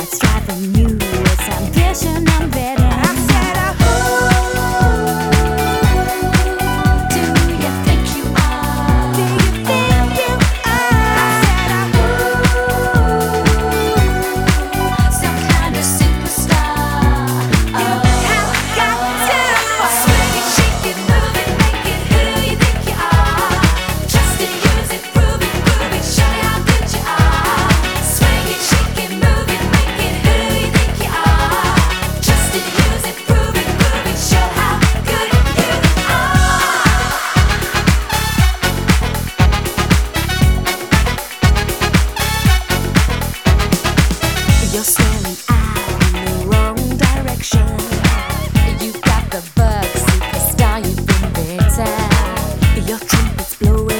What's driving you is ambition, ambition. You've got the bug, superstar, you've been bitten. Your trumpet's blowing.